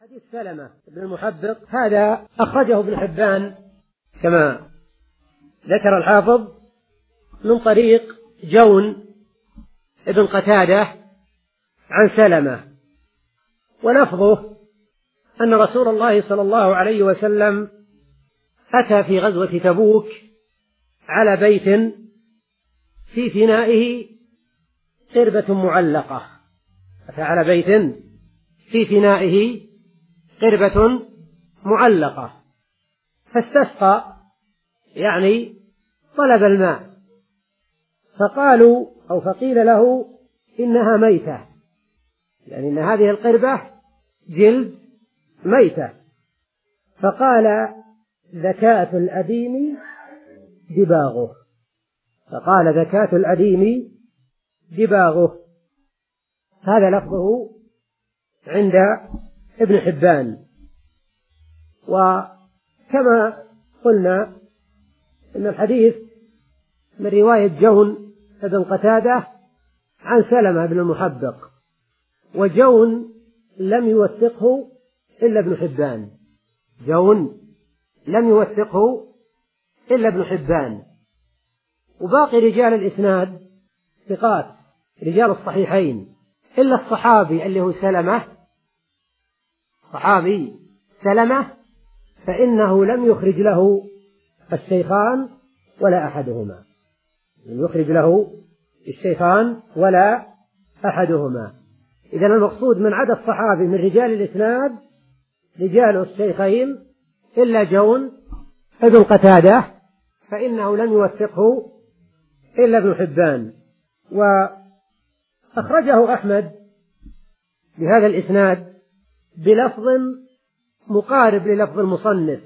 حديث سلمة بن المحبق هذا أخرجه ابن حبان كما ذكر الحافظ من طريق جون ابن قتادة عن سلمة ولفظه أن رسول الله صلى الله عليه وسلم أتى في غزوة تبوك على بيت في فنائه قربة معلقة أتى على بيت في فنائه قربة معلقة. فاستسقى يعني طلب الماء. فقالوا أو فقيل له إنها ميتة. يعني إن هذه القربة جلد ميتة. فقال ذكاة الأديم دباغه. فقال ذكاة الأديم دباغه. هذا لفظه عند ابن حبان. وكما قلنا أن الحديث من رواية جون ابن قتادة عن سلمة بن المحبق وجون لم يوثقه إلا ابن حبان. جون لم يوثقه إلا ابن حبان. وباقي رجال الإسناد ثقات رجال الصحيحين إلا الصحابي اللي هو سلمة صحابي سلمة فإنه لم يخرج له الشيخان ولا أحدهما. لم يخرج له الشيخان ولا أحدهما. إذا المقصود من عدد الصحابي من رجال الإسناد رجال الشيخين إلا جون ابن قتادة فإنه لم يوثقه إلا ابن حبان. وأخرجه أحمد بهذا الإسناد بلفظ مقارب للفظ المصنف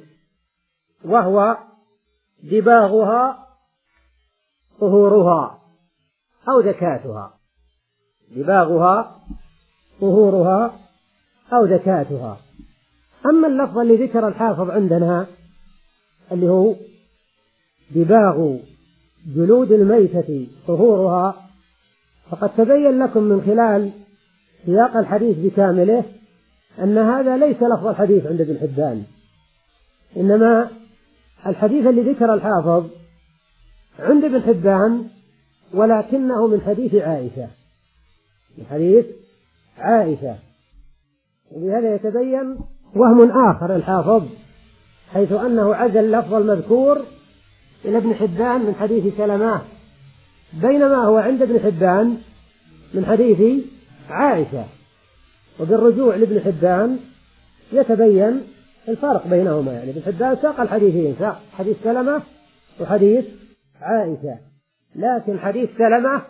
وهو دباغها طهورها أو زكاتها دباغها طهورها أو زكاتها أما اللفظ اللي ذكر الحافظ عندنا اللي هو دباغ جلود الميتة طهورها فقد تبين لكم من خلال سياق الحديث بكامله أن هذا ليس لفظ الحديث عند ابن حبان إنما الحديث الذي ذكر الحافظ عند ابن حبان ولكنه من حديث عائشة. من حديث عائشة. ولهذا يتبين وهم آخر الحافظ حيث أنه عزل لفظ المذكور إلى ابن حبان من حديث سلمة بينما هو عند ابن حبان من حديث عائشة. وبالرجوع لابن حبان يتبين الفارق بينهما. يعني ابن حبان ساق الحديثين إيه؟ ساق حديث سلمة وحديث عائشة. لكن حديث سلمة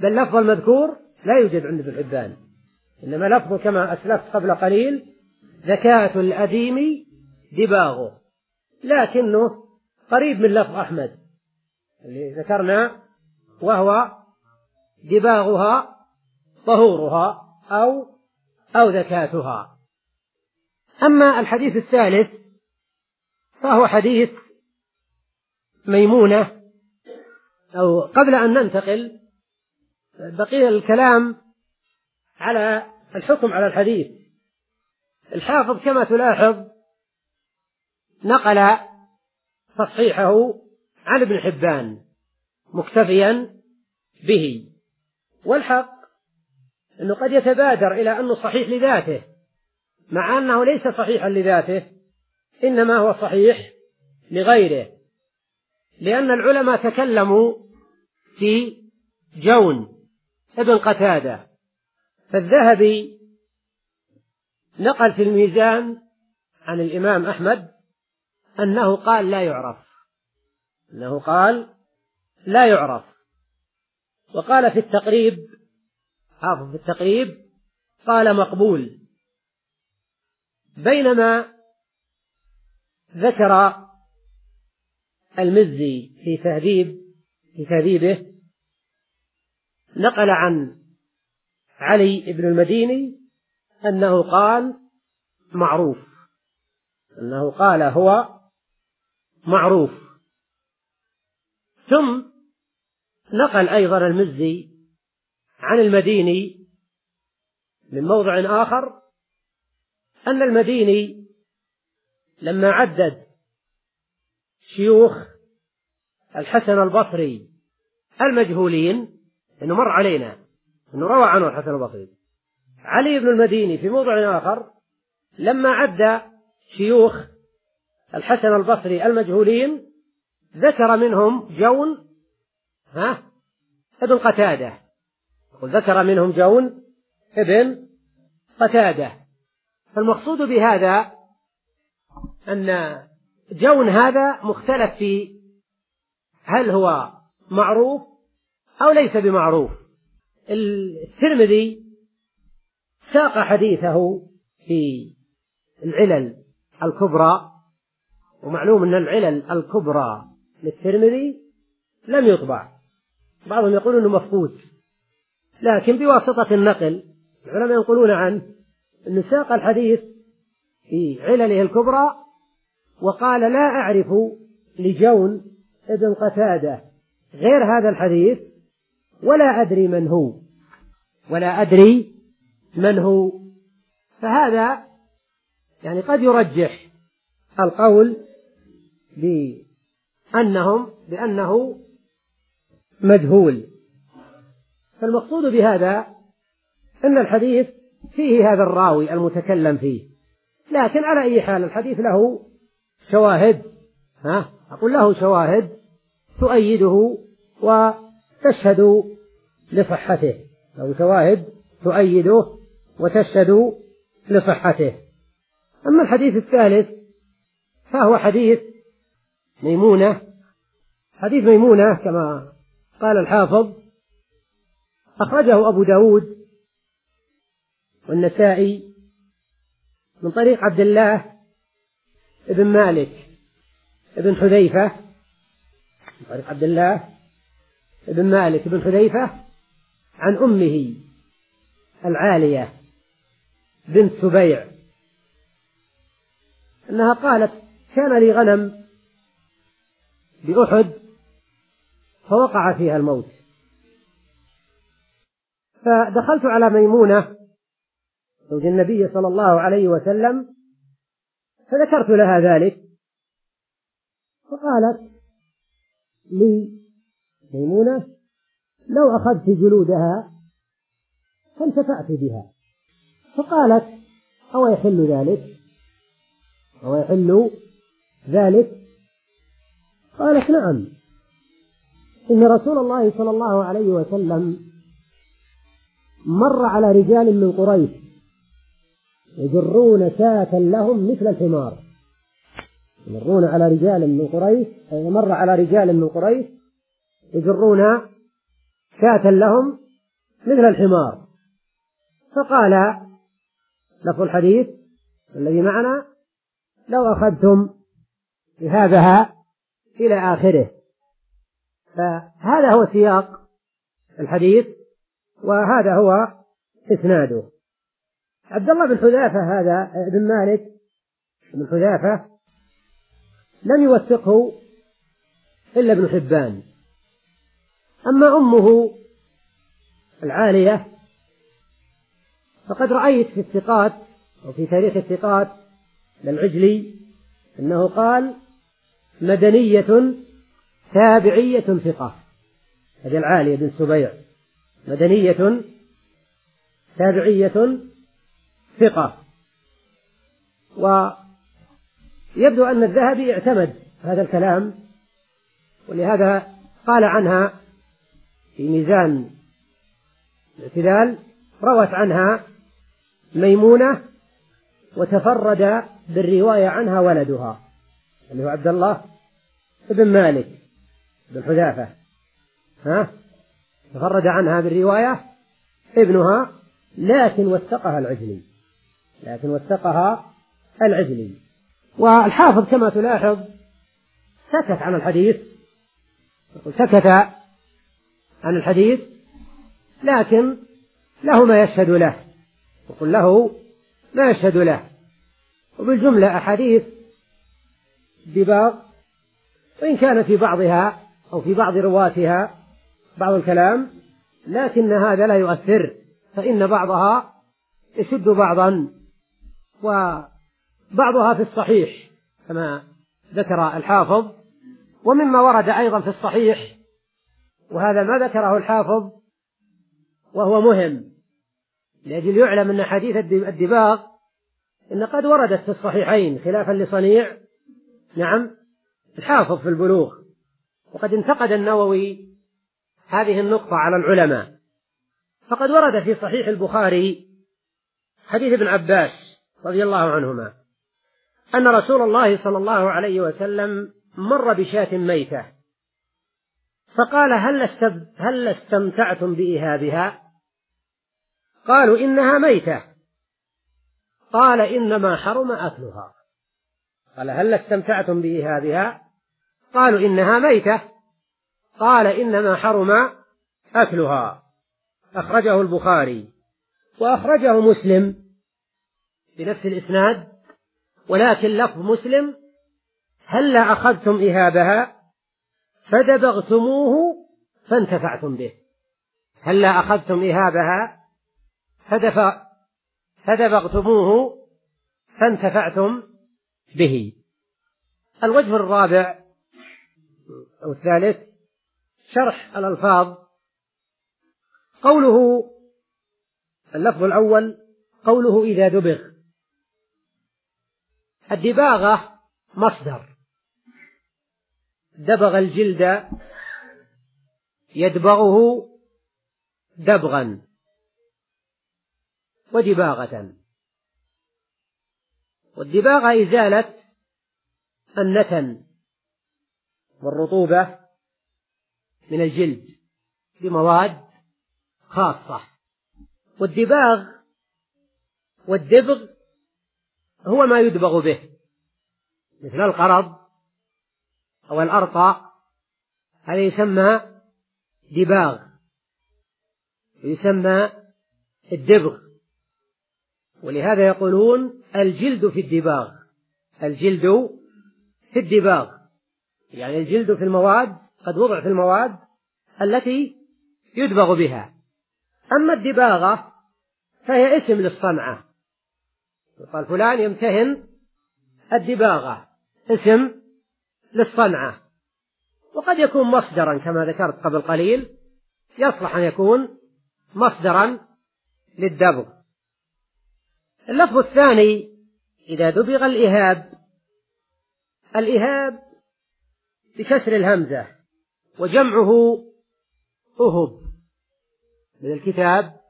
باللفظ المذكور لا يوجد عند ابن حبان. إنما لفظه كما أسلفت قبل قليل ذكاة الأديم دباغه. لكنه قريب من لفظ أحمد. اللي ذكرنا وهو دباغها طهورها أو أو زكاتها. أما الحديث الثالث فهو حديث ميمونة. أو قبل أن ننتقل بقي الكلام على الحكم على الحديث. الحافظ كما تلاحظ نقل تصحيحه عن ابن حبان مكتفيا به. والحق أنه قد يتبادر إلى أنه صحيح لذاته مع أنه ليس صحيحا لذاته إنما هو صحيح لغيره لأن العلماء تكلموا في جون ابن قتادة فالذهبي نقل في الميزان عن الإمام أحمد أنه قال لا يعرف أنه قال لا يعرف وقال في التقريب حافظ في التقريب قال مقبول. بينما ذكر المزي في تهذيب في تهذيبه نقل عن علي بن المديني أنه قال معروف. أنه قال هو معروف. ثم نقل أيضا المزي عن المديني من موضع آخر أن المديني لما عدد شيوخ الحسن البصري المجهولين أنه مر علينا أنه روى عنه الحسن البصري. علي بن المديني في موضع آخر لما عد شيوخ الحسن البصري المجهولين ذكر منهم جون ها ابن قتادة. وذكر منهم جون ابن قتادة. فالمقصود بهذا أن جون هذا مختلف في هل هو معروف أو ليس بمعروف. الترمذي ساق حديثه في العلل الكبرى ومعلوم أن العلل الكبرى للترمذي لم يطبع. بعضهم يقول أنه مفقود. لكن بواسطة النقل العلماء ينقلون عنه. أن ساق الحديث في علله الكبرى وقال لا أعرف لجون ابن قتادة غير هذا الحديث ولا أدري من هو ولا أدري من هو. فهذا يعني قد يرجح القول بأنهم بأنه مجهول. فالمقصود بهذا أن الحديث فيه هذا الراوي المتكلم فيه. لكن على أي حال الحديث له شواهد ها؟ أقول له شواهد تؤيده وتشهد لصحته. له شواهد تؤيده وتشهد لصحته. أما الحديث الثالث فهو حديث ميمونة حديث ميمونة كما قال الحافظ أخرجه أبو داود والنسائي من طريق عبد الله بن مالك بن حذيفة من طريق عبد الله بن مالك بن حذيفة عن أمه العالية بنت سبيع. أنها قالت كان لي غنم بأحد فوقع فيها الموت. فدخلت على ميمونة زوج النبي صلى الله عليه وسلم فذكرت لها ذلك فقالت لي ميمونة لو أخذت جلودها فانتفأت بها. فقالت أو يحل ذلك؟ أو يحل ذلك؟ قالت نعم. إن رسول الله صلى الله عليه وسلم مر على رجال من قريش يجرون شاة لهم مثل الحمار. يمرون على رجال من قريش مر على رجال من قريش يجرون شاة لهم مثل الحمار. فقال لف الحديث الذي معنا لو أخذتم بهذا إلى آخره. فهذا هو سياق الحديث. وهذا هو إسناده. عبد الله بن حذافة هذا بن مالك بن حذافة لم يوثقه إلا ابن حبان. أما أمه العالية فقد رأيت في الثقات أو في تاريخ الثقات للعجلي أنه قال مدنية تابعية ثقة. هذه العالية بن سبيع. مدنية تابعية ثقة. ويبدو أن الذهبي اعتمد هذا الكلام ولهذا قال عنها في ميزان الاعتدال روت عنها ميمونة وتفرد بالرواية عنها ولدها اللي هو عبد الله بن مالك بن حذافة. ها؟ تفرج عنها بالرواية ابنها لكن وثقها العجلي. لكن وثقها العجلي. والحافظ كما تلاحظ سكت عن الحديث. سكت عن الحديث لكن له ما يشهد له. وقل له ما يشهد له. وبالجملة أحاديث بباب وإن كان في بعضها أو في بعض رواتها بعض الكلام لكن هذا لا يؤثر فإن بعضها يشد بعضا وبعضها في الصحيح كما ذكر الحافظ ومما ورد أيضا في الصحيح وهذا ما ذكره الحافظ وهو مهم. لأجل يعلم أن حديث الدباغ إن قد وردت في الصحيحين خلافا لصنيع نعم الحافظ في البلوغ وقد انتقد النووي هذه النقطة على العلماء. فقد ورد في صحيح البخاري حديث ابن عباس رضي الله عنهما أن رسول الله صلى الله عليه وسلم مر بشاة ميتة. فقال هل, هل استمتعتم بإهابها قالوا إنها ميتة. قال إنما حرم أكلها. قال هل استمتعتم بإهابها قالوا إنها ميتة. قال إنما حرم أكلها. أخرجه البخاري. وأخرجه مسلم بنفس الإسناد ولكن لفظ مسلم هل لا أخذتم إهابها فدبغتموه فانتفعتم به. هل لا أخذتم إهابها فدف فدبغتموه فانتفعتم به. الوجه الرابع أو الثالث شرح الألفاظ. قوله اللفظ الأول قوله إذا دبغ. الدباغة مصدر. دبغ الجلد يدبغه دبغا ودباغة. والدباغة إزالة النتن والرطوبة من الجلد بمواد خاصة. والدباغ والدبغ هو ما يدبغ به. مثل القرض أو الأرطى هذا يسمى دباغ. يسمى الدبغ. ولهذا يقولون الجلد في الدباغ. الجلد في الدباغ. يعني الجلد في المواد قد وضع في المواد التي يدبغ بها. أما الدباغة فهي اسم للصنعة. يقال فلان يمتهن الدباغة اسم للصنعة. وقد يكون مصدرا كما ذكرت قبل قليل يصلح أن يكون مصدرا للدبغ. اللفظ الثاني إذا دبغ الإهاب. الإهاب بكسر الهمزة. وجمعه أهب من الكتاب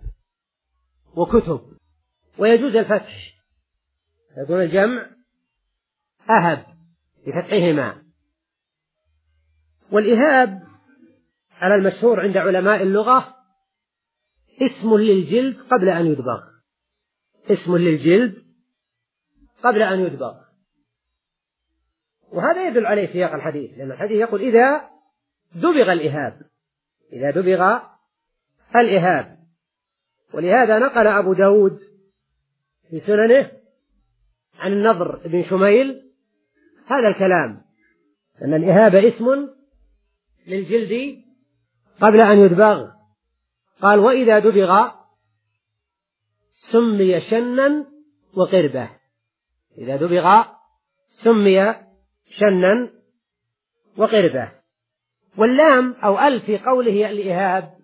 وكتب. ويجوز الفتح. يكون الجمع أهب بفتحهما. والإهاب على المشهور عند علماء اللغة اسم للجلد قبل أن يدبغ. اسم للجلد قبل أن يدبغ. وهذا يدل عليه سياق الحديث لأن الحديث يقول إذا دبغ الإهاب. إذا دبغ الإهاب. ولهذا نقل أبو داود في سننه عن النضر بن شميل هذا الكلام أن الإهاب اسم للجلد قبل أن يدبغ. قال وإذا دبغ سمي شنا وقربة. إذا دبغ سمي شنا وقربة. واللام أو أل في قوله الإهاب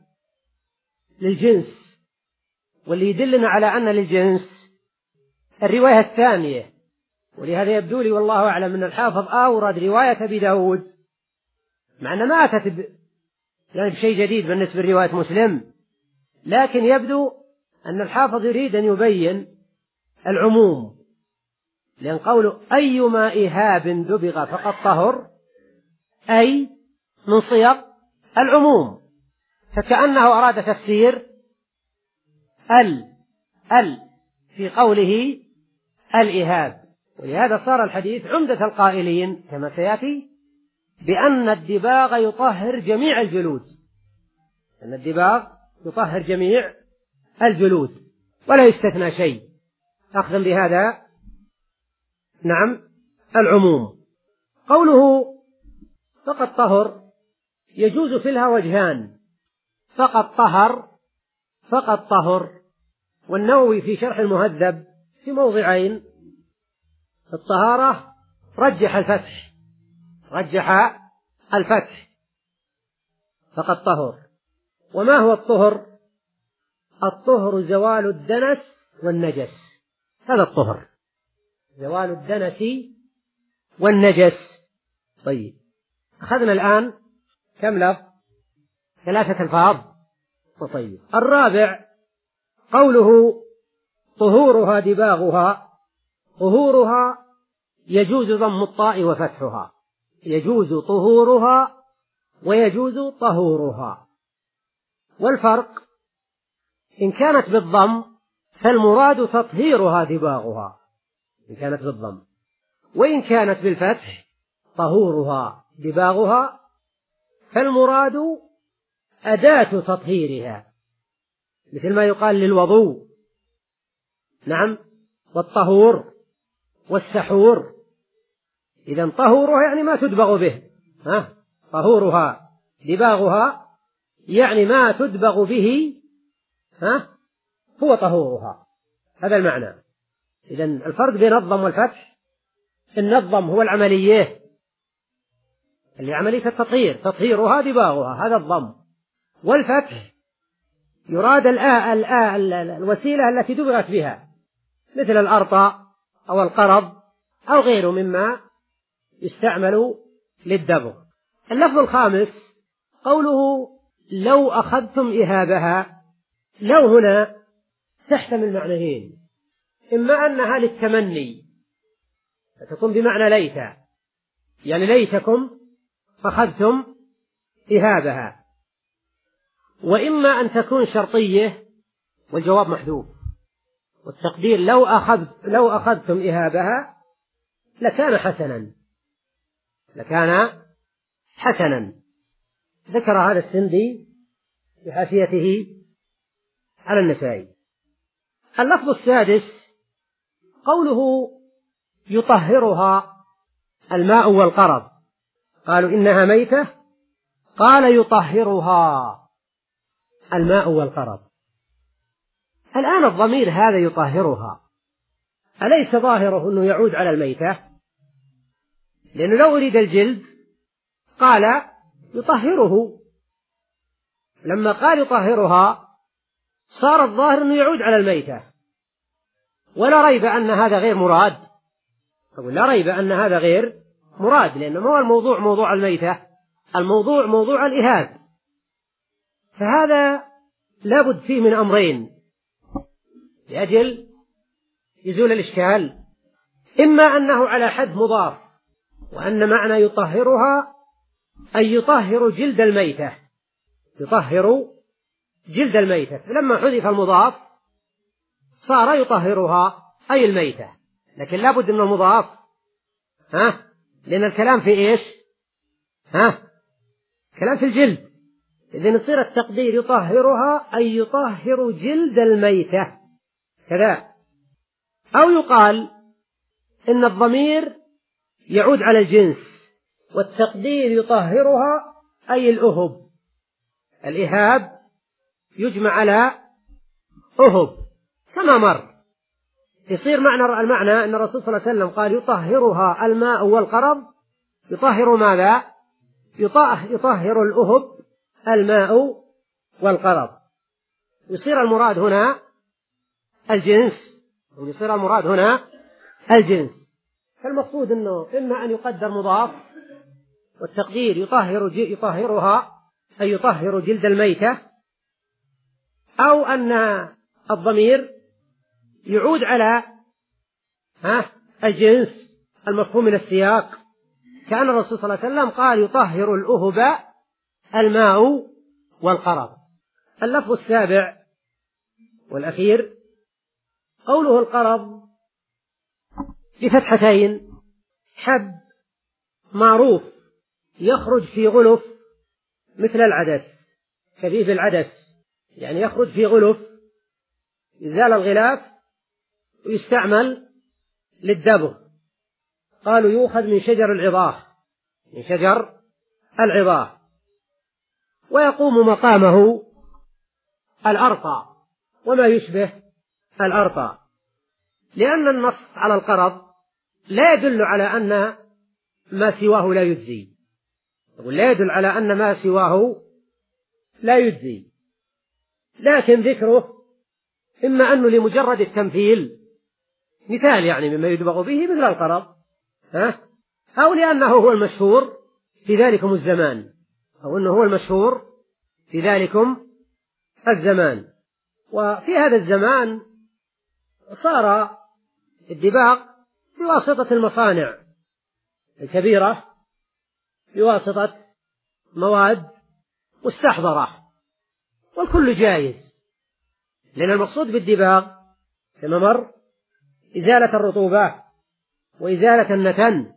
للجنس واللي يدلنا على أن للجنس الرواية الثانية ولهذا يبدو لي والله أعلم أن الحافظ أورد رواية أبي داود مع أن ما أتت يعني بشيء جديد بالنسبة لرواية مسلم لكن يبدو أن الحافظ يريد أن يبين العموم لأن قوله أيما إهاب دبغ فقد طهر أي من صيغ العموم. فكأنه أراد تفسير ال ال في قوله الإهاب ولهذا صار الحديث عمدة القائلين كما سيأتي بأن الدباغ يطهر جميع الجلود. أن الدباغ يطهر جميع الجلود ولا يستثنى شيء. أخذا بهذا نعم العموم. قوله فقد طهر يجوز في لها وجهان. فقط طهر فقط طهر. والنووي في شرح المهذب في موضعين. في الطهارة رجح الفتح رجح الفتح. فقد طهر. وما هو الطهر؟ الطهر زوال الدنس والنجس. هذا الطهر. زوال الدنس والنجس. طيب. أخذنا الآن كم لفظ؟ ثلاثة ألفاظ. وطيب الرابع قوله طهورها دباغها. طهورها يجوز ضم الطاء وفتحها. يجوز طهورها ويجوز طهورها. والفرق إن كانت بالضم فالمراد تطهيرها دباغها. إن كانت بالضم. وإن كانت بالفتح طهورها دباغها. فالمراد أداة تطهيرها مثل ما يقال للوضوء. نعم والطهور والسحور. إذا طهورها يعني ما تدبغ به ها؟ طهورها دباغها يعني ما تدبغ به ها؟ هو طهورها. هذا المعنى. إذا الفرق بين الضم والفتح النظم هو العملية اللي عملية التطهير تطهيرها دباغها هذا الضم. والفتح يراد الوسيلة التي دبغت بها مثل الأرطى أو القرض أو غيره مما يستعمل للدبغ اللفظ الخامس قوله لو أخذتم إهابها لو هنا تحتمل معنيين. إما أنها للتمني فتكون بمعنى ليت يعني ليتكم فخذتم إهابها. وإما أن تكون شرطية والجواب محذوب والتقدير لو أخذت لو أخذتم إهابها لكان حسنا. لكان حسنا. ذكر هذا السندي بحاشيته على النسائي. اللفظ السادس قوله يطهرها الماء والقرض. قالوا إنها ميتة. قال يطهرها الماء والقرض. الآن الضمير هذا يطهرها. أليس ظاهره أنه يعود على الميتة؟ لأنه لو أريد الجلد قال يطهره. لما قال يطهرها صار الظاهر أنه يعود على الميتة. ولا ريب أن هذا غير مراد. أقول لا ريب أن هذا غير مراد لأنه ما هو الموضوع موضوع الميتة الموضوع موضوع الإهاب فهذا لابد فيه من أمرين. لأجل يزول الإشكال. إما أنه على حد مضاف وأن معنى يطهرها أي يطهر جلد الميتة. يطهر جلد الميتة. فلما حذف المضاف صار يطهرها أي الميتة. لكن لابد أنه مضاف ها؟ لأن الكلام في إيش؟ ها؟ كلام في الجلد. إذن يصير التقدير يطهرها أي يطهر جلد الميتة. كذا. أو يقال إن الضمير يعود على الجنس والتقدير يطهرها أي الأهب. الإهاب يجمع على أهب. كما مر. يصير معنى المعنى أن الرسول صلى الله عليه وسلم قال يطهرها الماء والقرض. يطهر ماذا؟ يطهر الأهب الماء والقرض. يصير المراد هنا الجنس. يصير المراد هنا الجنس. فالمقصود أنه إما أن يقدر مضاف والتقدير يطهر يطهرها أي يطهر جلد الميتة أو أن الضمير يعود على ها؟ الجنس المفهوم من السياق. كأن الرسول صلى الله عليه وسلم قال يطهر الأهب الماء والقرض. اللفظ السابع والأخير قوله القرض بفتحتين. حب معروف يخرج في غلف مثل العدس خفيف العدس يعني يخرج في غلف إزال الغلاف يستعمل للدبغ. قالوا يؤخذ من شجر العظاه من شجر العظاه ويقوم مقامه الأرطى وما يشبه الأرطى لأن النص على القرض لا يدل على أن ما سواه لا يجزي. لا يدل على أن ما سواه لا يجزي. لكن ذكره إما أنه لمجرد التمثيل مثال يعني مما يدبغ به مثل القرض ها؟ أو لأنه هو المشهور في ذلكم الزمان. أو أنه هو المشهور في ذلكم الزمان. وفي هذا الزمان صار الدباق بواسطة المصانع الكبيرة بواسطة مواد مستحضرة. والكل جائز لأن المقصود بالدباغ كما مر إزالة الرطوبة وإزالة النتن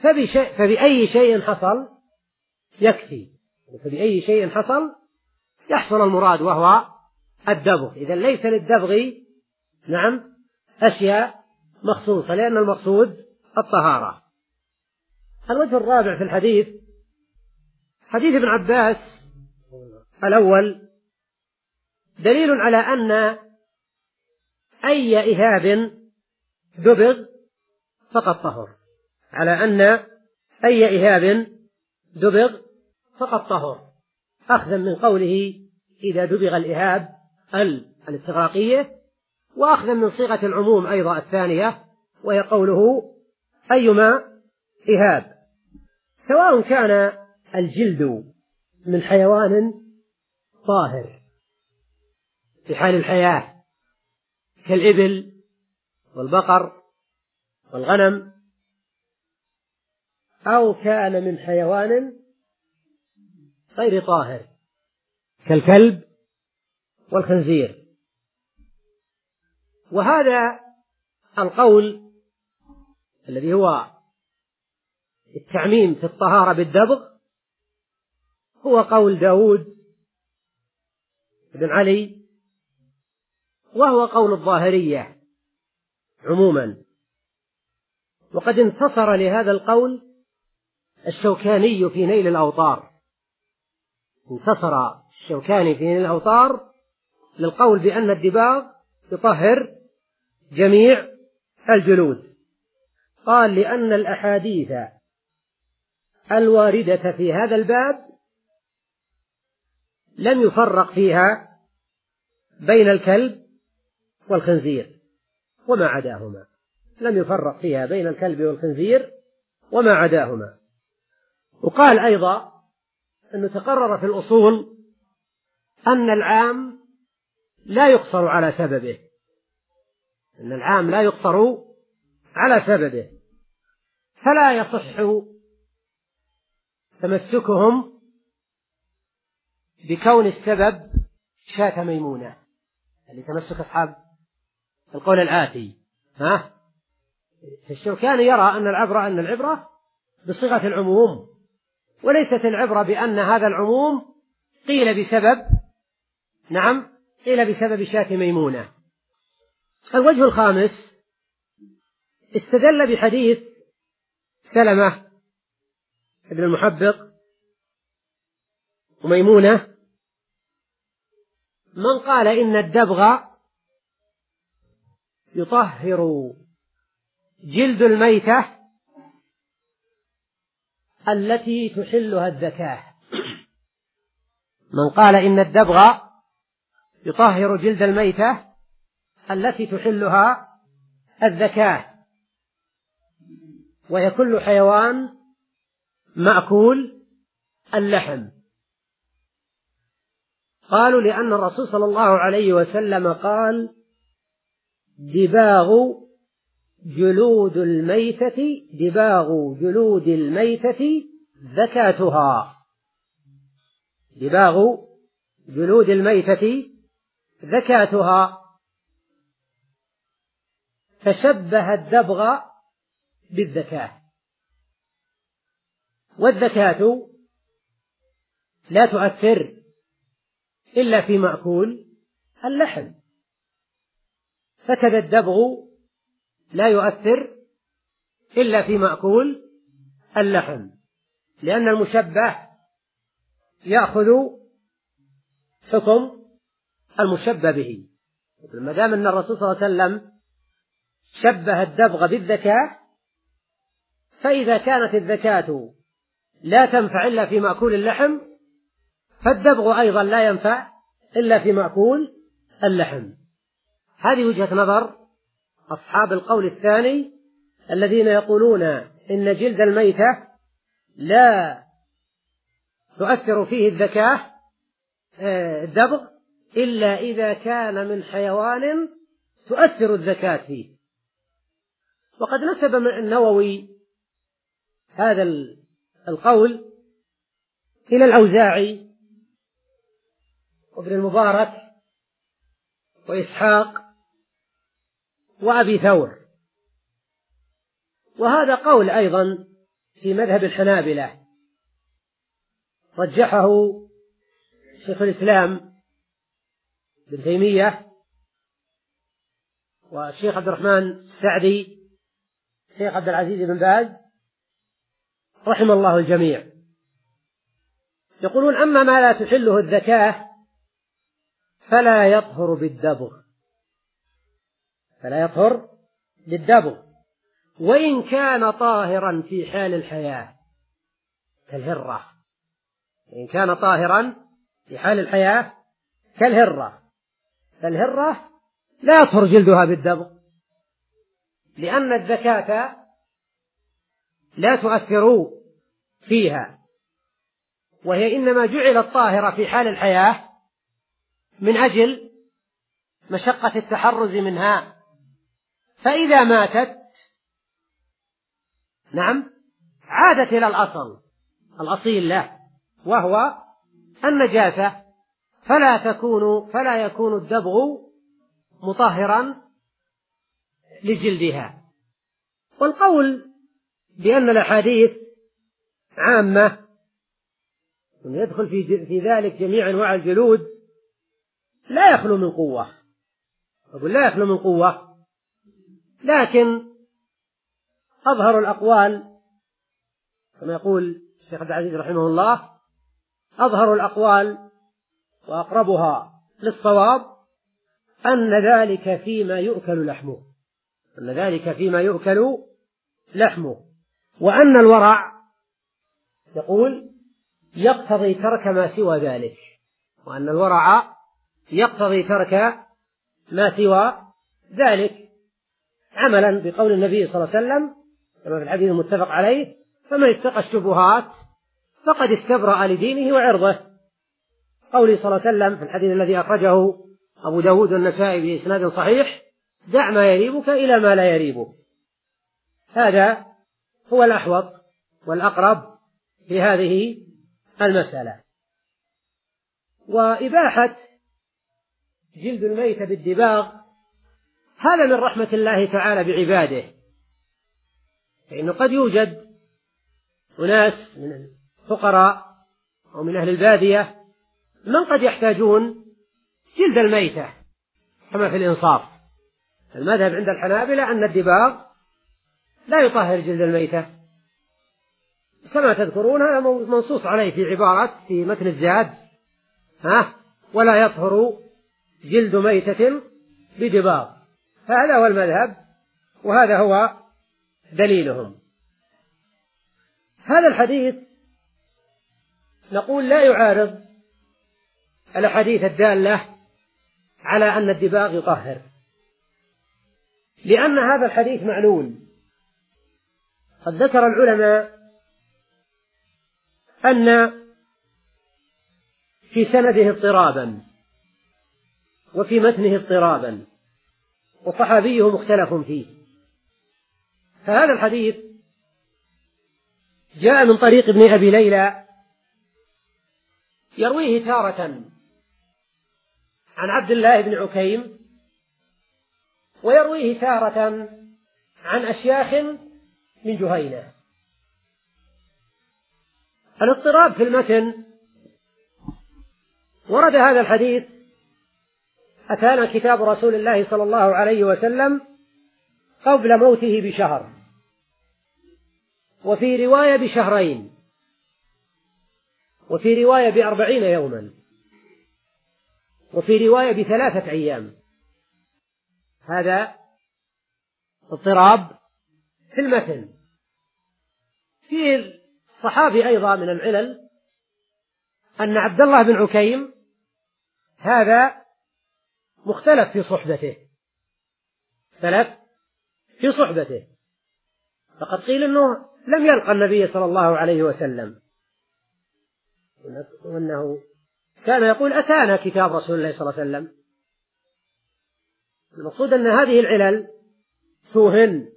فبشيء فبأي شيء حصل يكفي فبأي شيء حصل يحصل المراد وهو الدبغ. إذا ليس للدبغ نعم أشياء مخصوصة لأن المقصود الطهارة. الوجه الرابع في الحديث حديث ابن عباس الأول دليل على أن أي إهاب دبغ فقد طهر. على أن أي إهاب دبغ فقد طهر. أخذا من قوله إذا دبغ الإهاب ال الاستغراقية وأخذا من صيغة العموم أيضا الثانية وهي قوله أيما إهاب. سواء كان الجلد من حيوان طاهر في حال الحياة كالإبل والبقر والغنم أو كان من حيوان غير طاهر كالكلب والخنزير. وهذا القول الذي هو التعميم في الطهارة بالدبغ هو قول داود بن علي وهو قول الظاهرية. عموما. وقد انتصر لهذا القول الشوكاني في نيل الأوطار. انتصر الشوكاني في نيل الأوطار للقول بأن الدباغ يطهر جميع الجلود. قال لأن الأحاديث الواردة في هذا الباب لم يفرق فيها بين الكلب والخنزير. وما عداهما. لم يفرق فيها بين الكلب والخنزير وما عداهما. وقال أيضا أنه تقرر في الأصول أن العام لا يقصر على سببه. أن العام لا يقصر على سببه. فلا يصح تمسكهم بكون السبب شاة ميمونة. اللي تمسك أصحاب القول الآتي. ها؟ الشوكاني يرى أن العبرة أن العبرة بصيغة العموم وليست العبرة بأن هذا العموم قيل بسبب نعم قيل بسبب شاة ميمونة. الوجه الخامس استدل بحديث سلمة ابن المحبق وميمونة من قال إن الدبغ يطهر جلد الميتة التي تحلها الذكاة من قال إن الدبغ يطهر جلد الميتة التي تحلها الذكاة وهي كل حيوان مأكول اللحم. قالوا لأن الرسول صلى الله عليه وسلم قال دباغ جلود الميتة دباغ جلود الميتة زكاتها. دباغ جلود الميتة زكاتها. فشبه الدبغ بالذكاة والذكاة لا تؤثر إلا في مأكول اللحم. فكذا الدبغ لا يؤثر إلا في مأكول اللحم لأن المشبه يأخذ حكم المشبه به. ما دام أن الرسول صلى الله عليه وسلم شبه الدبغ بالذكاء فإذا كانت الذكاة لا تنفع إلا في مأكول اللحم فالدبغ أيضا لا ينفع إلا في مأكول اللحم هذه وجهة نظر أصحاب القول الثاني الذين يقولون إن جلد الميتة لا تؤثر فيه الذكاة آه، الدبغ إلا إذا كان من حيوان تؤثر الذكاة فيه. وقد نسب النووي هذا القول إلى الأوزاعي وابن المبارك وإسحاق وأبي ثور. وهذا قول أيضا في مذهب الحنابلة. رجحه شيخ الإسلام بن تيمية والشيخ عبد الرحمن السعدي الشيخ عبد العزيز بن باز رحم الله الجميع. يقولون أما ما لا تحله الذكاء فلا يطهر بالدبر فلا يطهر للدبغ. وإن كان طاهرا في حال الحياة كالهرة. إن كان طاهرا في حال الحياة كالهرة. فالهرة لا يطهر جلدها بالدبغ. لأن الزكاة لا تؤثر فيها. وهي إنما جعلت طاهرة في حال الحياة من أجل مشقة التحرز منها. فإذا ماتت نعم عادت إلى الأصل الأصيل له وهو النجاسة. فلا تكون فلا يكون الدبغ مطهرا لجلدها. والقول بأن الأحاديث عامة يدخل في في ذلك جميع أنواع الجلود لا يخلو من قوة. أقول لا يخلو من قوة. لكن أظهر الأقوال كما يقول الشيخ عبد العزيز رحمه الله أظهر الأقوال وأقربها للصواب أن ذلك فيما يؤكل لحمه أن ذلك فيما يؤكل لحمه وأن الورع يقول يقتضي ترك ما سوى ذلك وأن الورع يقتضي ترك ما سوى ذلك. عملا بقول النبي صلى الله عليه وسلم كما في الحديث المتفق عليه فمن اتقى الشبهات فقد استبرأ لدينه وعرضه. قوله صلى الله عليه وسلم في الحديث الذي أخرجه أبو داود والنسائي بإسناد صحيح دع ما يريبك إلى ما لا يريبك. هذا هو الأحوط والأقرب في هذه المسألة. وإباحة جلد الميت بالدباغ هذا من رحمة الله تعالى بعباده. فإنه قد يوجد أناس من الفقراء أو من أهل البادية من قد يحتاجون جلد الميتة كما في الإنصاف. المذهب عند الحنابلة أن الدباغ لا يطهر جلد الميتة. كما تذكرون هذا منصوص عليه في عبارة في متن الزاد ها ولا يطهر جلد ميتة بدباغ. فهذا هو المذهب وهذا هو دليلهم. هذا الحديث نقول لا يعارض الأحاديث الدالة على أن الدباغ يطهر لأن هذا الحديث معلول قد ذكر العلماء أن في سنده اضطرابا وفي متنه اضطرابا. وصحابيه مختلف فيه. فهذا الحديث جاء من طريق ابن أبي ليلى يرويه تارة عن عبد الله بن عكيم ويرويه تارة عن أشياخ من جهينة. الاضطراب في المتن ورد هذا الحديث أكان كتاب رسول الله صلى الله عليه وسلم قبل موته بشهر وفي رواية بشهرين وفي رواية بأربعين يوما وفي رواية بثلاثة أيام هذا اضطراب في المتن في الصحابي أيضا من العلل أن عبد الله بن عكيم هذا مختلف في صحبته. اختلف في صحبته. فقد قيل أنه لم يلقى النبي صلى الله عليه وسلم. وأنه كان يقول أتانا كتاب رسول الله صلى الله عليه وسلم. المقصود أن هذه العلل توهن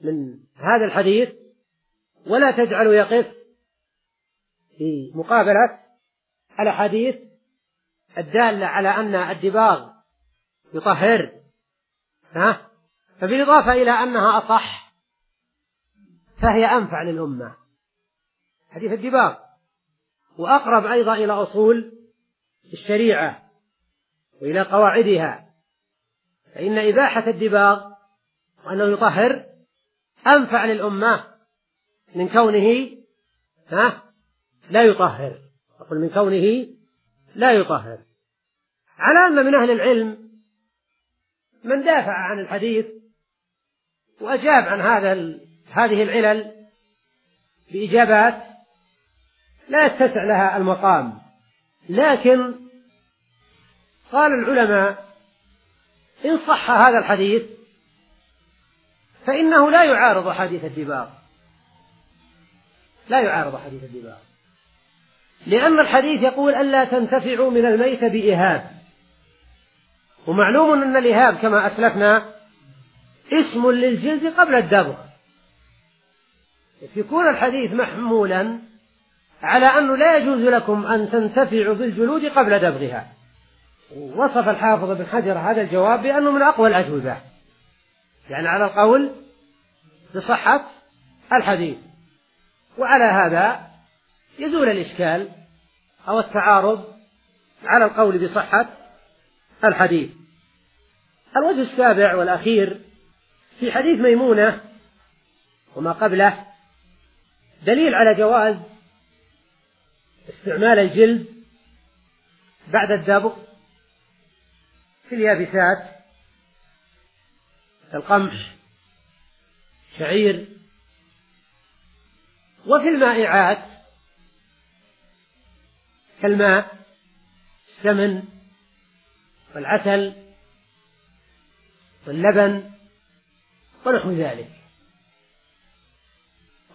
من هذا الحديث ولا تجعل يقف في مقابلة الأحاديث الدالة على أن الدباغ يطهر. ها؟ فبالإضافة إلى أنها أصح فهي أنفع للأمة. حديث الدباغ. وأقرب أيضا إلى أصول الشريعة وإلى قواعدها. فإن إباحة الدباغ وأنه يطهر أنفع للأمة من كونه ها؟ لا يطهر. أقول من كونه لا يطهر. على أن من أهل العلم من دافع عن الحديث وأجاب عن هذا هذه العلل بإجابات لا يتسع لها المقام. لكن قال العلماء إن صح هذا الحديث فإنه لا يعارض حديث الدباغ. لا يعارض حديث الدباغ. لأن الحديث يقول ألا تنتفعوا من الميت بإهاب. ومعلوم أن الإهاب كما أسلفنا اسم للجنس قبل الدبغ. يكون الحديث محمولا على أنه لا يجوز لكم أن تنتفعوا بالجلود قبل دبغها. وصف الحافظ بن حجر هذا الجواب بأنه من أقوى الأجوبة. يعني على القول بصحة الحديث. وعلى هذا يزول الإشكال أو التعارض على القول بصحة الحديث. الوجه السابع والأخير في حديث ميمونة وما قبله دليل على جواز استعمال الجلد بعد الدبغ في اليابسات كالقمح شعير وفي المائعات كالماء السمن والعسل واللبن ونحو ذلك.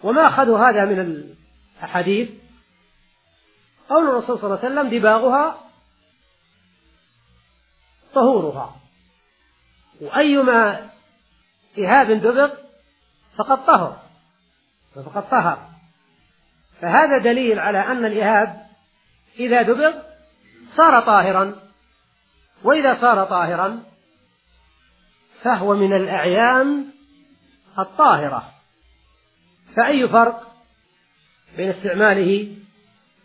وما أخذوا هذا من الأحاديث؟ قول الرسول صلى الله عليه وسلم دباغها طهورها. وأيما إهاب دبغ فقد طهر فقد طهر. فهذا دليل على أن الإهاب إذا دبغ صار طاهرا. وإذا صار طاهرا فهو من الأعيان الطاهرة. فأي فرق بين استعماله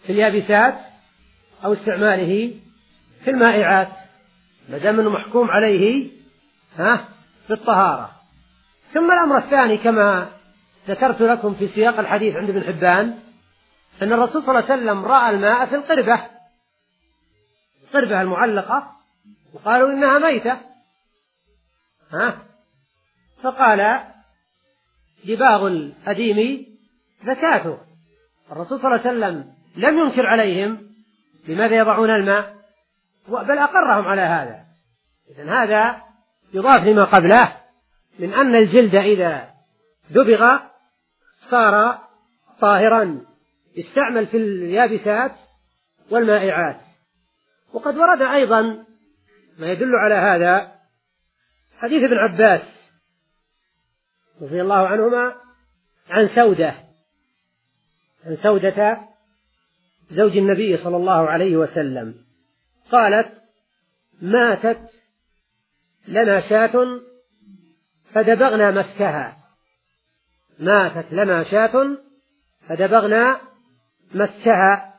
في اليابسات أو استعماله في المائعات؟ ما دام أنه محكوم عليه ها بالطهارة. ثم الأمر الثاني كما ذكرت لكم في سياق الحديث عند ابن حبان أن الرسول صلى الله عليه وسلم رأى الماء في القربة القربة المعلقة وقالوا إنها ميتة. ها؟ فقال دباغ الأديمي زكاته. الرسول صلى الله عليه وسلم لم ينكر عليهم لماذا يضعون الماء بل أقرهم على هذا. إذن هذا يضاف لما قبله من أن الجلد إذا دبغ صار طاهرا. يستعمل في اليابسات والمائعات. وقد ورد أيضا ما يدل على هذا حديث ابن عباس رضي الله عنهما عن سودة عن سودة زوج النبي صلى الله عليه وسلم قالت ماتت لنا شاة فدبغنا مسكها ماتت لنا شاة فدبغنا مسكها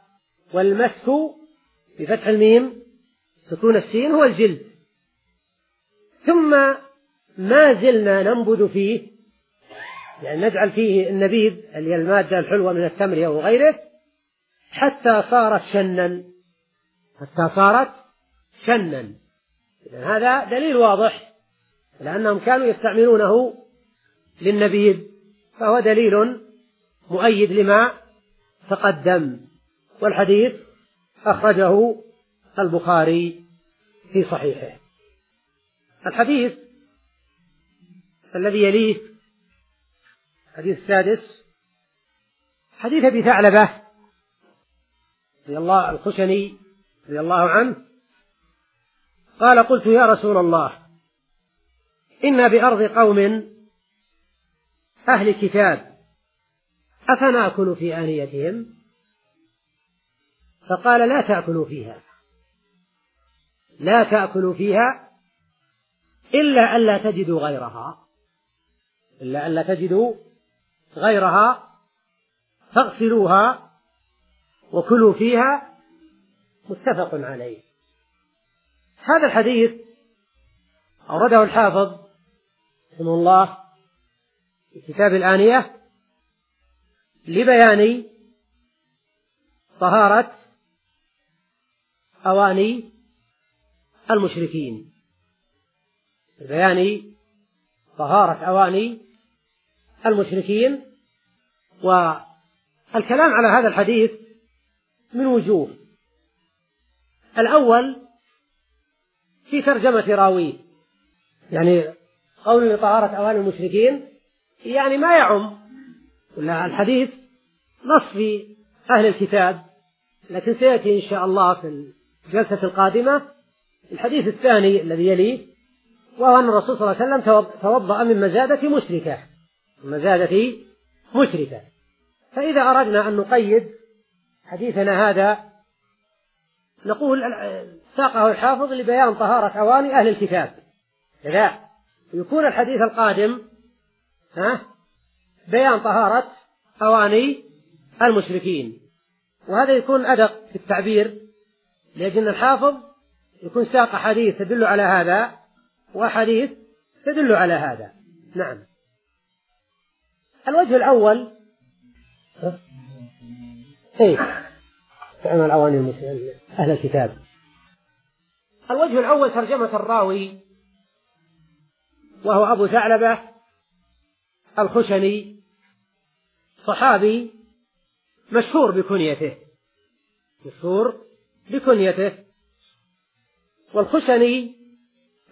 والمسك بفتح الميم سكون السين هو الجلد. ثم ما زلنا ننبذ فيه يعني نجعل فيه النبيذ اللي هي المادة الحلوة من التمر أو غيره حتى صارت شنا. حتى صارت شنا. هذا دليل واضح لأنهم كانوا يستعملونه للنبيذ فهو دليل مؤيد لما تقدم. والحديث أخرجه البخاري في صحيحه الحديث الذي يليه الحديث السادس حديث أبي ثعلبة رضي الله الخشني رضي الله عنه قال قلت يا رسول الله إنا بأرض قوم أهل كتاب أفنأكل في آنيتهم؟ فقال لا تأكلوا فيها. لا تأكلوا فيها إلا ألا تجدوا غيرها. إلا ألا تجدوا غيرها. فاغسلوها وكلوا فيها متفق عليه. هذا الحديث أورده الحافظ رحمه الله في كتاب الآنية لبيان طهارة أواني المشركين. بيان طهارة أواني المشركين والكلام على هذا الحديث من وجوه. الأول في ترجمة راويه يعني قول لطهارة أواني المشركين يعني ما يعم. ولا الحديث نص في أهل الكتاب لكن سيأتي إن شاء الله في الجلسة القادمة. الحديث الثاني الذي يلي وهو أن الرسول صلى الله عليه وسلم توضأ من مزادة مشركة. مزادة مشركة. فإذا أردنا أن نقيد حديثنا هذا نقول ساقه الحافظ لبيان طهارة عواني أهل الكتاب. كذا يكون الحديث القادم ها بيان طهارة أواني المشركين. وهذا يكون أدق في التعبير لأجل الحافظ يكون ساق حديث تدل على هذا وحديث تدل على هذا. نعم. الوجه الأول أي تعمل أواني أهل الكتاب. الوجه الأول ترجمة الراوي وهو أبو ثعلبة الخشني صحابي مشهور بكنيته. مشهور بكنيته. والخشني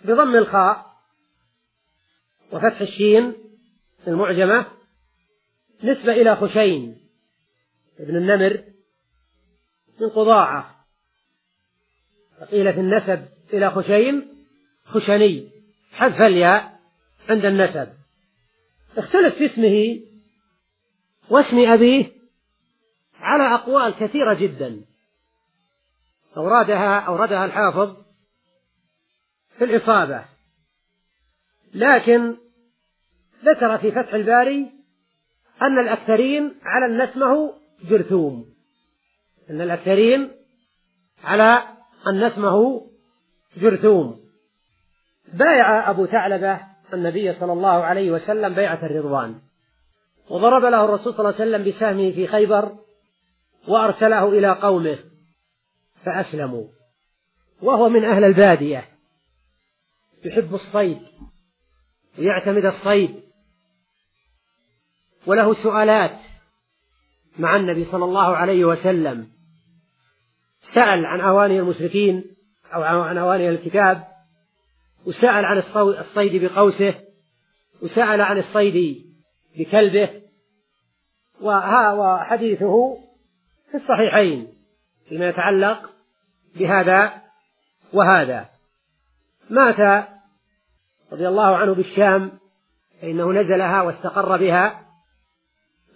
بضم الخاء وفتح الشين المعجمة نسبة إلى خشين ابن النمر من قضاعة قيل في النسب إلى خشين خشني حذف الياء عند النسب. اختلف في اسمه واسم أبيه على أقوال كثيرة جدا. أوردها, أوردها الحافظ في الإصابة. لكن ذكر في فتح الباري أن الأكثرين على أن اسمه جرثوم. أن الأكثرين على أن اسمه جرثوم. بايع أبو ثعلبة النبي صلى الله عليه وسلم بيعة الرضوان. وضرب له الرسول صلى الله عليه وسلم بسهمه في خيبر وأرسله إلى قومه فأسلموا. وهو من أهل البادية. يحب الصيد ويعتمد الصيد. وله سؤالات مع النبي صلى الله عليه وسلم. سأل عن أواني المشركين أو عن أواني الكتاب وسأل عن الصيد بقوسه وسأل عن الصيد بكلبه. وحديثه في الصحيحين فيما يتعلق بهذا وهذا. مات رضي الله عنه بالشام فإنه نزلها واستقر بها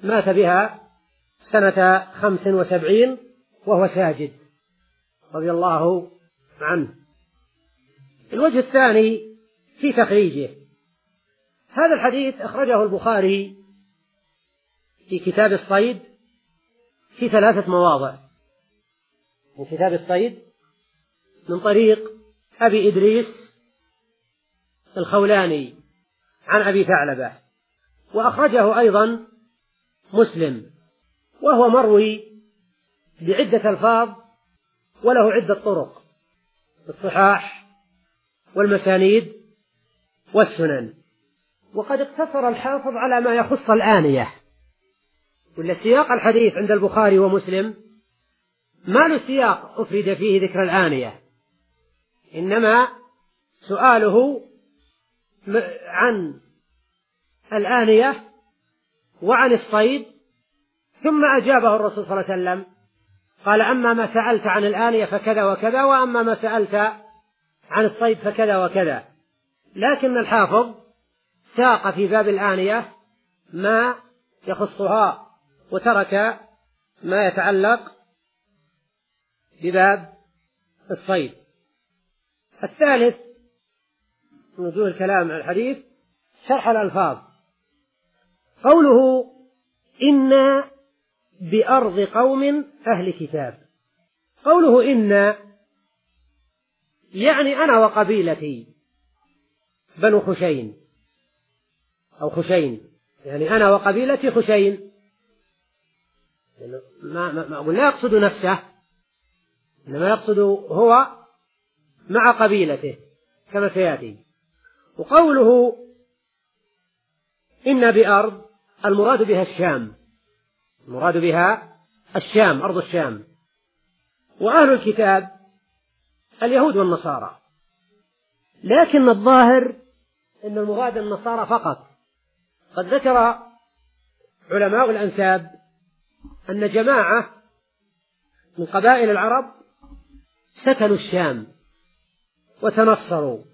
مات بها سنة خمس وسبعين وهو ساجد رضي الله عنه. الوجه الثاني في تخريجه. هذا الحديث أخرجه البخاري في كتاب الصيد في ثلاثة مواضع. من كتاب الصيد من طريق أبي إدريس الخولاني عن أبي ثعلبة وأخرجه أيضا مسلم وهو مروي بعدة ألفاظ وله عدة طرق الصحاح والمسانيد والسنن. وقد اقتصر الحافظ على ما يخص الآنية. ولا سياق الحديث عند البخاري ومسلم ما له سياق أفرد فيه ذكر الآنية إنما سؤاله عن الآنية وعن الصيد ثم أجابه الرسول صلى الله عليه وسلم قال أما ما سألت عن الآنية فكذا وكذا وأما ما سألت عن الصيد فكذا وكذا. لكن الحافظ ساق في باب الآنية ما يخصها وترك ما يتعلق بباب الصيد. الثالث نزول الكلام عن الحديث شرح الألفاظ. قوله إنا بأرض قوم أهل كتاب. قوله إنا يعني أنا وقبيلتي بنو خشين. أو خشين. يعني أنا وقبيلتي خشين. ما ما ما لا يقصد نفسه. إنما يقصد هو مع قبيلته كما سيأتي. وقوله إن بأرض المراد بها الشام. المراد بها الشام أرض الشام. وأهل الكتاب اليهود والنصارى. لكن الظاهر أن المراد النصارى فقط. قد ذكر علماء الأنساب أن جماعة من قبائل العرب سكنوا الشام وتنصروا.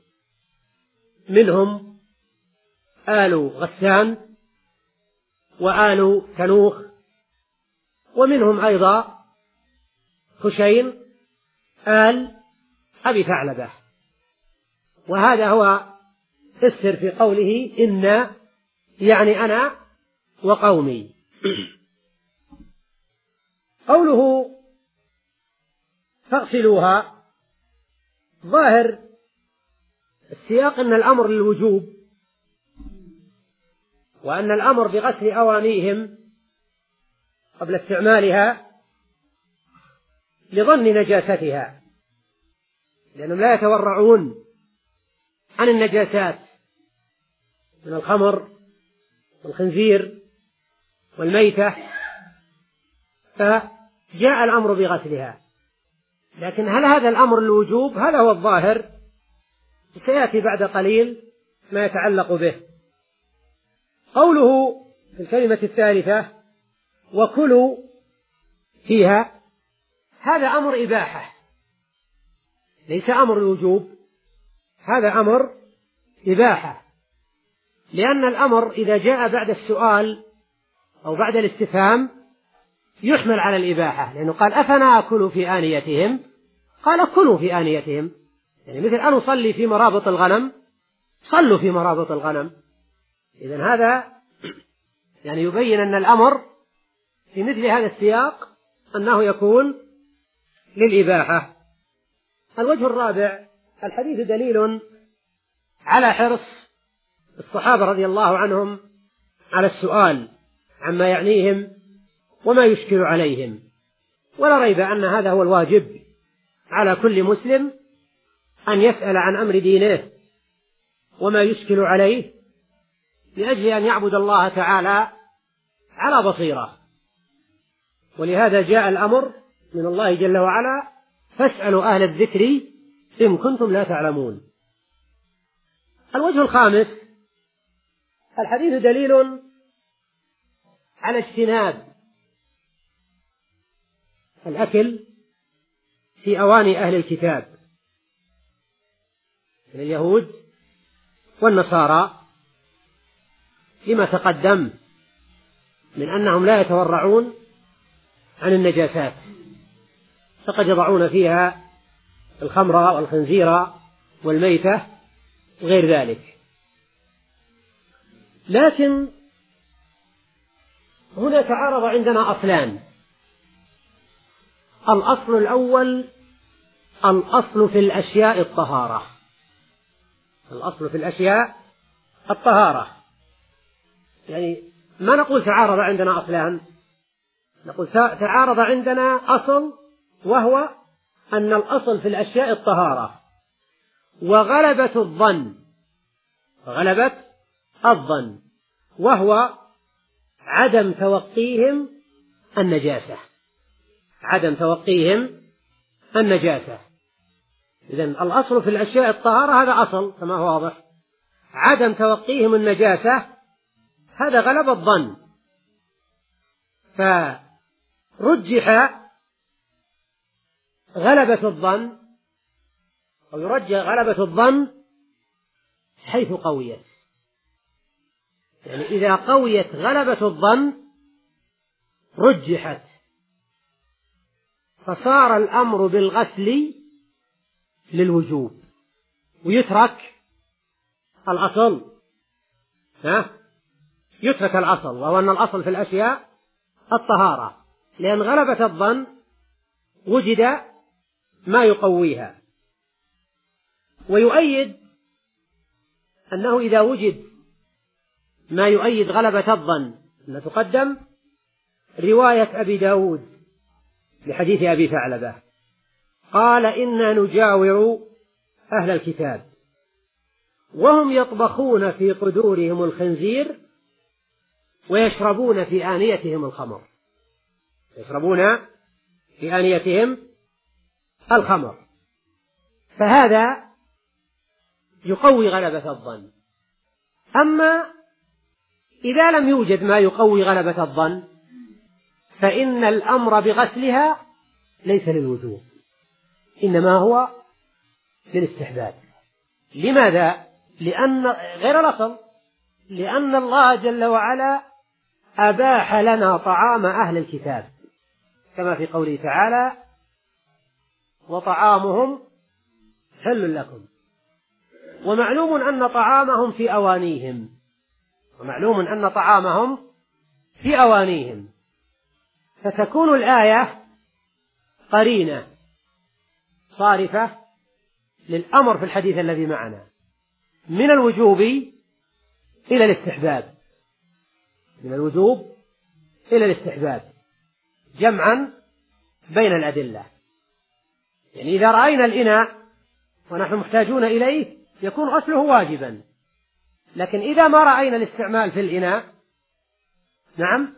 منهم آل غسان وآل تنوخ ومنهم أيضا خشين آل أبي ثعلبة. وهذا هو السر في قوله إن يعني أنا وقومي. قوله فاغسلوها ظاهر السياق أن الأمر للوجوب وأن الأمر بغسل أوانيهم قبل استعمالها لظن نجاستها لأنهم لا يتورعون عن النجاسات من الخمر والخنزير والميتة فجاء الأمر بغسلها. لكن هل هذا الأمر الوجوب هذا هو الظاهر. سيأتي بعد قليل ما يتعلق به. قوله في الكلمة الثالثة وكلوا فيها هذا أمر إباحة ليس أمر الوجوب هذا أمر إباحة لأن الأمر إذا جاء بعد السؤال أو بعد الاستفهام يحمل على الإباحة لأنه قال أفنا أكلوا في آنيتهم؟ قال كلوا في آنيتهم. يعني مثل أن أصلي في مرابط الغنم صلوا في مرابط الغنم. إذا هذا يعني يبين أن الأمر في مثل هذا السياق أنه يكون للإباحة. الوجه الرابع الحديث دليل على حرص الصحابة رضي الله عنهم على السؤال عما يعنيهم وما يشكل عليهم. ولا ريب أن هذا هو الواجب على كل مسلم أن يسأل عن أمر دينه وما يشكل عليه لأجل أن يعبد الله تعالى على بصيرة. ولهذا جاء الأمر من الله جل وعلا فاسألوا أهل الذكر إن كنتم لا تعلمون. الوجه الخامس الحديث دليل على اجتناب الأكل في أواني أهل الكتاب. من اليهود والنصارى لما تقدم من أنهم لا يتورعون عن النجاسات فقد يضعون فيها الخمر والخنزير والميتة وغير ذلك. لكن هنا تعارض عندنا أصلان. الأصل الأول الأصل في الأشياء الطهارة. الأصل في الأشياء الطهارة. يعني ما نقول تعارض عندنا أصلان نقول تعارض عندنا أصل وهو أن الأصل في الأشياء الطهارة. وغلبة الظن. غلبة الظن. وهو عدم توقيهم النجاسة. عدم توقيهم النجاسة. إذا الأصل في الأشياء الطهارة هذا أصل كما هو واضح. عدم توقيهم النجاسة هذا غلب الظن. فرجح غلبة الظن أو يرجح غلبة الظن حيث قويت. يعني إذا قويت غلبة الظن رجحت. فصار الأمر بالغسل للوجوب ويترك الأصل. ها؟ يترك الأصل وهو أن الأصل في الأشياء الطهارة. لأن غلبة الظن وجد ما يقويها. ويؤيد أنه إذا وجد ما يؤيد غلبة الظن أن تقدم رواية أبي داود لحديث أبي ثعلبة. قال إنا نجاور أهل الكتاب. وهم يطبخون في قدورهم الخنزير ويشربون في آنيتهم الخمر. يشربون في آنيتهم الخمر. فهذا يقوي غلبة الظن. أما إذا لم يوجد ما يقوي غلبة الظن فإن الأمر بغسلها ليس للوجوب. إنما هو بالاستحباب لماذا؟ لأن غير الأصل. لأن الله جل وعلا أباح لنا طعام أهل الكتاب. كما في قوله تعالى وطعامهم حل لكم. ومعلوم أن طعامهم في أوانيهم. ومعلوم أن طعامهم في أوانيهم. فتكون الآية قرينة. صارفة للأمر في الحديث الذي معنا. من الوجوب إلى الاستحباب. من الوجوب إلى الاستحباب. جمعا بين الأدلة. يعني إذا رأينا الإناء ونحن محتاجون إليه يكون غسله واجبا. لكن إذا ما رأينا الاستعمال في الإناء نعم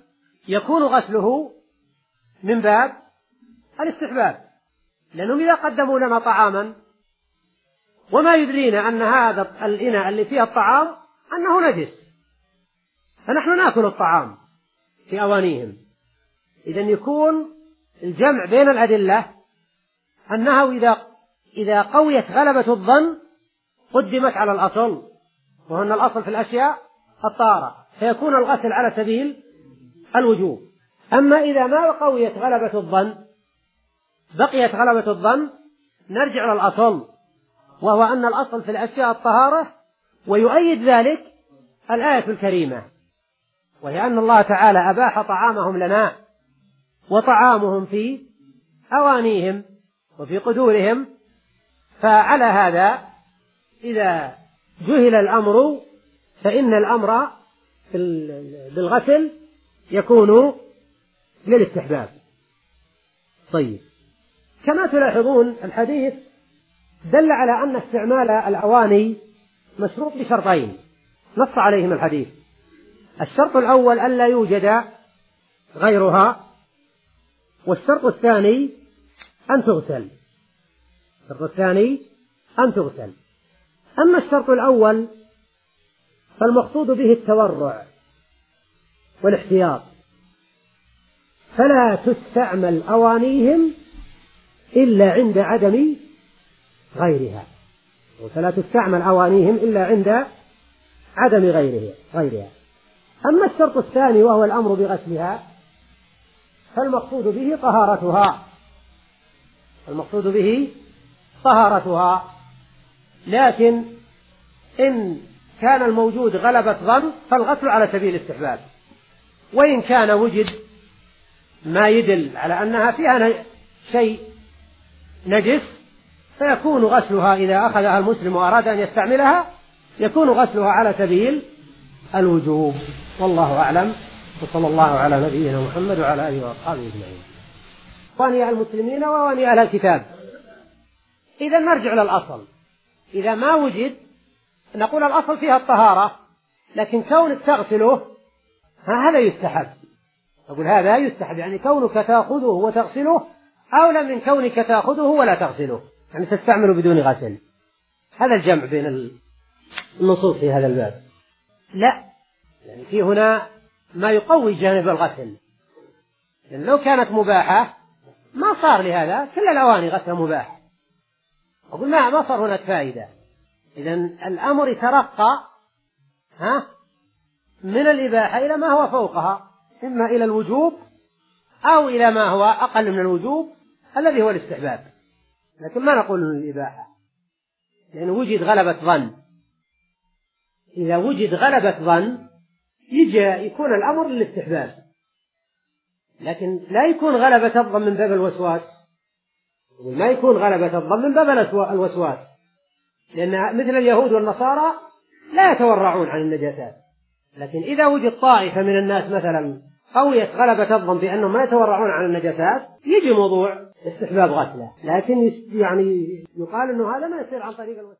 يكون غسله من باب الاستحباب. لأنهم إذا قدموا لنا طعاما وما يدرينا أن هذا الإناء اللي فيه الطعام أنه نجس. فنحن نأكل الطعام في أوانيهم. إذا يكون الجمع بين الأدلة أنها إذا إذا قويت غلبة الظن قدمت على الأصل وأن الأصل في الأشياء الطارة فيكون الغسل على سبيل الوجوب. أما إذا ما قويت غلبة الظن بقيت غلبة الظن. نرجع للأصل وهو أن الأصل في الأشياء الطهارة ويؤيد ذلك الآية الكريمة وهي أن الله تعالى أباح طعامهم لنا وطعامهم في أوانيهم وفي قدورهم. فعلى هذا إذا جهل الأمر فإن الأمر بالغسل يكون للاستحباب. طيب. كما تلاحظون الحديث دل على أن استعمال الأواني مشروط بشرطين. نص عليهم الحديث. الشرط الأول ألا يوجد غيرها والشرط الثاني أن تغسل. الشرط الثاني أن تغسل. أما الشرط الأول فالمقصود به التورع والاحتياط. فلا تستعمل أوانيهم إلا عند عدم غيرها. فلا تستعمل أوانيهم إلا عند عدم غيره غيرها. أما الشرط الثاني وهو الأمر بغسلها فالمقصود به طهارتها. المقصود به طهارتها. لكن إن كان الموجود غلبة ظن فالغسل على سبيل الاستحباب. وإن كان وجد ما يدل على أنها فيها شيء نجس فيكون غسلها إذا أخذها المسلم وأراد أن يستعملها يكون غسلها على سبيل الوجوب. والله أعلم. وصلى الله على نبينا محمد وعلى آله وأصحابه أجمعين. وانياء المسلمين واني أهل الكتاب إذا نرجع للأصل إذا ما وجد نقول الأصل فيها الطهارة لكن كونك تغسله هذا يستحب. أقول هذا يستحب يعني كونك تأخذه وتغسله أولى من كونك تأخذه ولا تغسله يعني تستعمله بدون غسل. هذا الجمع بين النصوص في هذا الباب. لا يعني في هنا ما يقوي جانب الغسل. يعني لو كانت مباحة ما صار لهذا كل الأواني غسل مباح. أقول ما ما صار هناك فائدة. إذا الأمر يترقى ها من الإباحة إلى ما هو فوقها إما إلى الوجوب أو إلى ما هو أقل من الوجوب الذي هو الاستحباب. لكن ما نقول انه الإباحة؟ لأنه وجد غلبة ظن. إذا وجد غلبة ظن يجي يكون الأمر للاستحباب. لكن لا يكون غلبة الظن من باب الوسواس. وما يكون غلبة الظن من باب الوسواس. لأن مثل اليهود والنصارى لا يتورعون عن النجاسات. لكن إذا وجد طائفة من الناس مثلا أو غلبة الظن بأنهم ما يتورعون عن النجاسات يجي موضوع استحباب غسله. لكن يعني يقال أنه هذا ما يصير عن طريق الوسيلة